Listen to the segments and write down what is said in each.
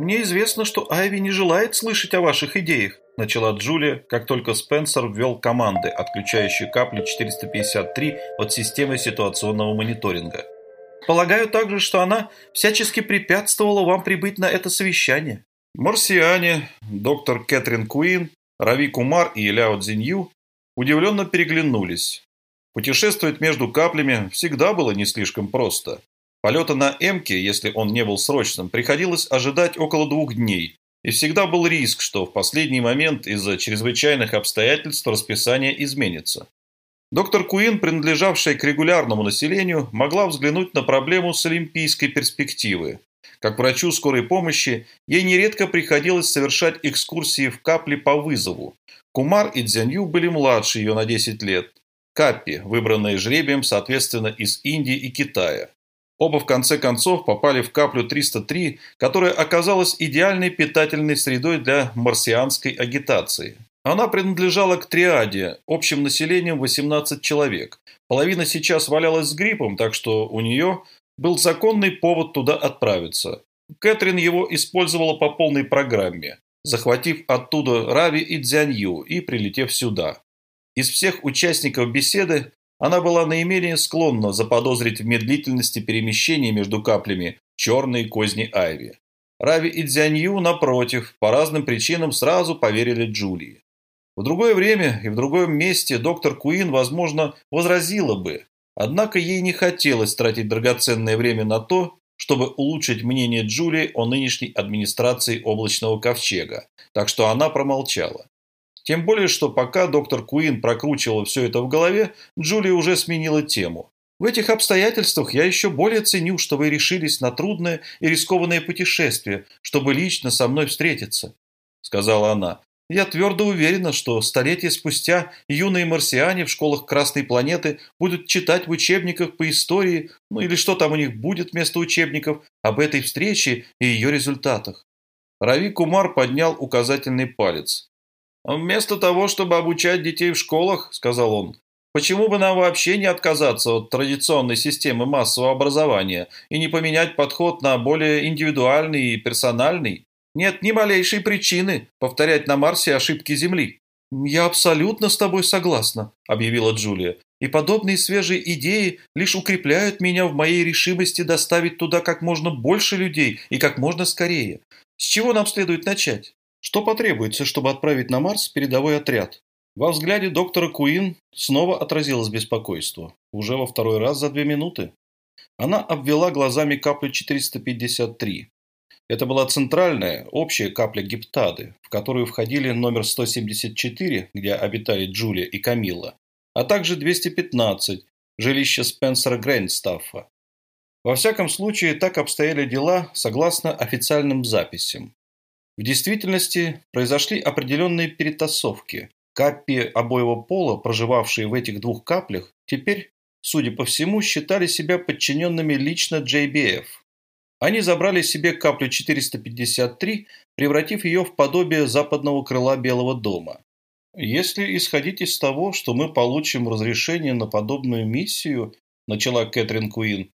«Мне известно, что Айви не желает слышать о ваших идеях», начала Джулия, как только Спенсер ввел команды, отключающие капли 453 от системы ситуационного мониторинга. «Полагаю также, что она всячески препятствовала вам прибыть на это совещание». Марсиане, доктор Кэтрин Куин, Рави Кумар и Ляо Цзинью удивленно переглянулись. Путешествовать между каплями всегда было не слишком просто. Полета на Эмке, если он не был срочным, приходилось ожидать около двух дней, и всегда был риск, что в последний момент из-за чрезвычайных обстоятельств расписание изменится. Доктор Куин, принадлежавшая к регулярному населению, могла взглянуть на проблему с олимпийской перспективы. Как врачу скорой помощи, ей нередко приходилось совершать экскурсии в капли по вызову. Кумар и Дзянью были младше ее на 10 лет. Каппи, выбранные жребием, соответственно, из Индии и Китая. Оба в конце концов попали в каплю 303, которая оказалась идеальной питательной средой для марсианской агитации. Она принадлежала к триаде, общим населением 18 человек. Половина сейчас валялась с гриппом, так что у нее был законный повод туда отправиться. Кэтрин его использовала по полной программе, захватив оттуда Рави и Дзянью и прилетев сюда. Из всех участников беседы она была наименее склонна заподозрить в медлительности перемещения между каплями черной козни Айви. Рави и Дзянью, напротив, по разным причинам сразу поверили Джулии. В другое время и в другом месте доктор Куин, возможно, возразила бы, однако ей не хотелось тратить драгоценное время на то, чтобы улучшить мнение Джулии о нынешней администрации облачного ковчега, так что она промолчала. Тем более, что пока доктор Куин прокручивала все это в голове, Джулия уже сменила тему. В этих обстоятельствах я еще более ценю, что вы решились на трудное и рискованное путешествие, чтобы лично со мной встретиться», — сказала она. «Я твердо уверена, что столетия спустя юные марсиане в школах Красной планеты будут читать в учебниках по истории, ну или что там у них будет вместо учебников, об этой встрече и ее результатах». Рави Кумар поднял указательный палец. «Вместо того, чтобы обучать детей в школах, — сказал он, — почему бы нам вообще не отказаться от традиционной системы массового образования и не поменять подход на более индивидуальный и персональный? Нет ни малейшей причины повторять на Марсе ошибки Земли». «Я абсолютно с тобой согласна», — объявила Джулия. «И подобные свежие идеи лишь укрепляют меня в моей решимости доставить туда как можно больше людей и как можно скорее. С чего нам следует начать?» Что потребуется, чтобы отправить на Марс передовой отряд? Во взгляде доктора Куин снова отразилось беспокойство. Уже во второй раз за две минуты. Она обвела глазами каплю 453. Это была центральная, общая капля гептады, в которую входили номер 174, где обитали Джулия и Камилла, а также 215, жилище Спенсера Грейнстаффа. Во всяком случае, так обстояли дела согласно официальным записям. В действительности произошли определенные перетасовки. Каппи обоего пола, проживавшие в этих двух каплях, теперь, судя по всему, считали себя подчиненными лично JBF. Они забрали себе каплю 453, превратив ее в подобие западного крыла Белого дома. «Если исходить из того, что мы получим разрешение на подобную миссию», начала Кэтрин Куин,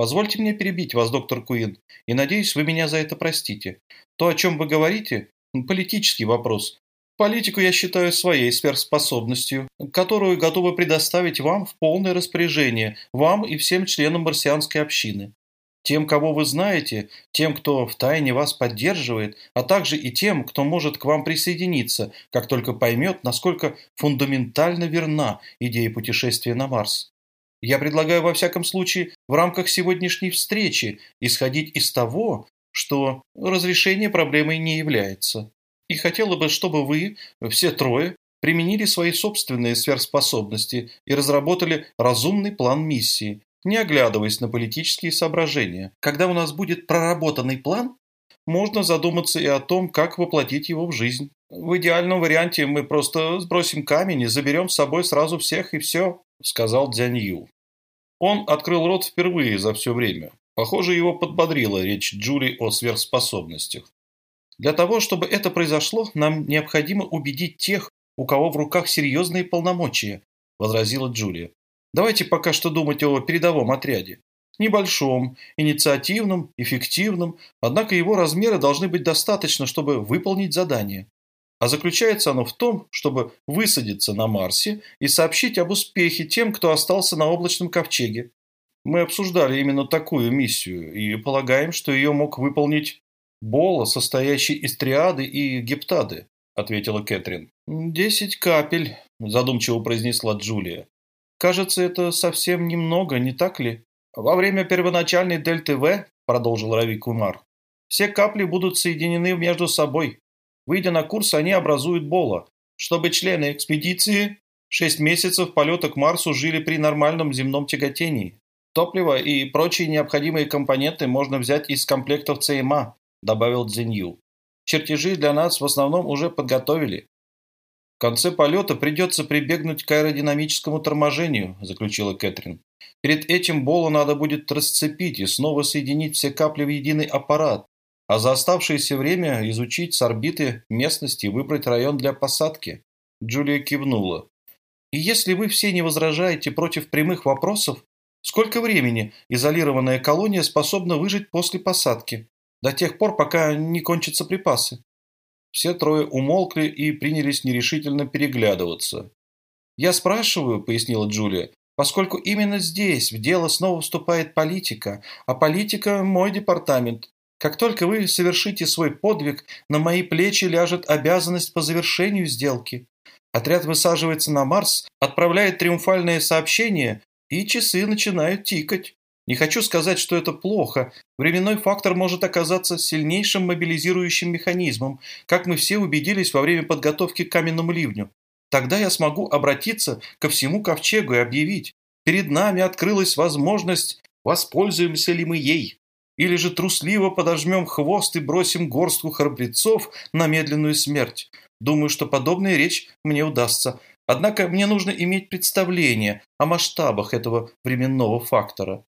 Позвольте мне перебить вас, доктор Куин, и надеюсь, вы меня за это простите. То, о чем вы говорите, политический вопрос. Политику я считаю своей сверхспособностью, которую готовы предоставить вам в полное распоряжение, вам и всем членам марсианской общины. Тем, кого вы знаете, тем, кто втайне вас поддерживает, а также и тем, кто может к вам присоединиться, как только поймет, насколько фундаментально верна идея путешествия на Марс. Я предлагаю во всяком случае в рамках сегодняшней встречи исходить из того, что разрешение проблемы не является. И хотела бы, чтобы вы, все трое, применили свои собственные сверхспособности и разработали разумный план миссии, не оглядываясь на политические соображения. Когда у нас будет проработанный план, можно задуматься и о том, как воплотить его в жизнь. В идеальном варианте мы просто сбросим камень и заберем с собой сразу всех и все. – сказал Дзянью. Он открыл рот впервые за все время. Похоже, его подбодрила речь Джули о сверхспособностях. Для того, чтобы это произошло, нам необходимо убедить тех, у кого в руках серьезные полномочия, возразила Джулия. Давайте пока что думать о передовом отряде. Небольшом, инициативном, эффективном, однако его размеры должны быть достаточно, чтобы выполнить задание. А заключается оно в том, чтобы высадиться на Марсе и сообщить об успехе тем, кто остался на облачном ковчеге. Мы обсуждали именно такую миссию и полагаем, что ее мог выполнить Бола, состоящий из триады и гептады, ответила Кэтрин. «Десять капель», – задумчиво произнесла Джулия. «Кажется, это совсем немного, не так ли?» «Во время первоначальной дельты В», – продолжил Рави Кумар, – «все капли будут соединены между собой. Выйдя на курс, они образуют Бола, чтобы члены экспедиции шесть месяцев полета к Марсу жили при нормальном земном тяготении. Топливо и прочие необходимые компоненты можно взять из комплектов ЦМА, добавил Цзинью. Чертежи для нас в основном уже подготовили. В конце полета придется прибегнуть к аэродинамическому торможению, заключила Кэтрин. Перед этим Болу надо будет расцепить и снова соединить все капли в единый аппарат, а за оставшееся время изучить с орбиты местности и выбрать район для посадки. Джулия кивнула. И если вы все не возражаете против прямых вопросов, сколько времени изолированная колония способна выжить после посадки? До тех пор, пока не кончатся припасы. Все трое умолкли и принялись нерешительно переглядываться. «Я спрашиваю», — пояснила Джулия, «поскольку именно здесь в дело снова вступает политика, а политика – мой департамент. Как только вы совершите свой подвиг, на мои плечи ляжет обязанность по завершению сделки. Отряд высаживается на Марс, отправляет триумфальное сообщение, и часы начинают тикать. Не хочу сказать, что это плохо. Временной фактор может оказаться сильнейшим мобилизирующим механизмом, как мы все убедились во время подготовки к каменному ливню. Тогда я смогу обратиться ко всему ковчегу и объявить, перед нами открылась возможность, воспользуемся ли мы ей. Или же трусливо подожмем хвост и бросим горстку храбрецов на медленную смерть. Думаю, что подобная речь мне удастся. Однако мне нужно иметь представление о масштабах этого временного фактора.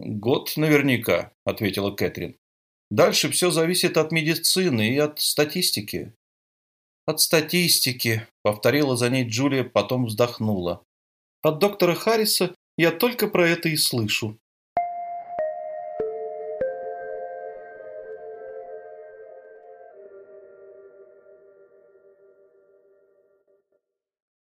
«Год наверняка», — ответила Кэтрин. «Дальше все зависит от медицины и от статистики». «От статистики», — повторила за ней Джулия, потом вздохнула. «От доктора Харриса я только про это и слышу.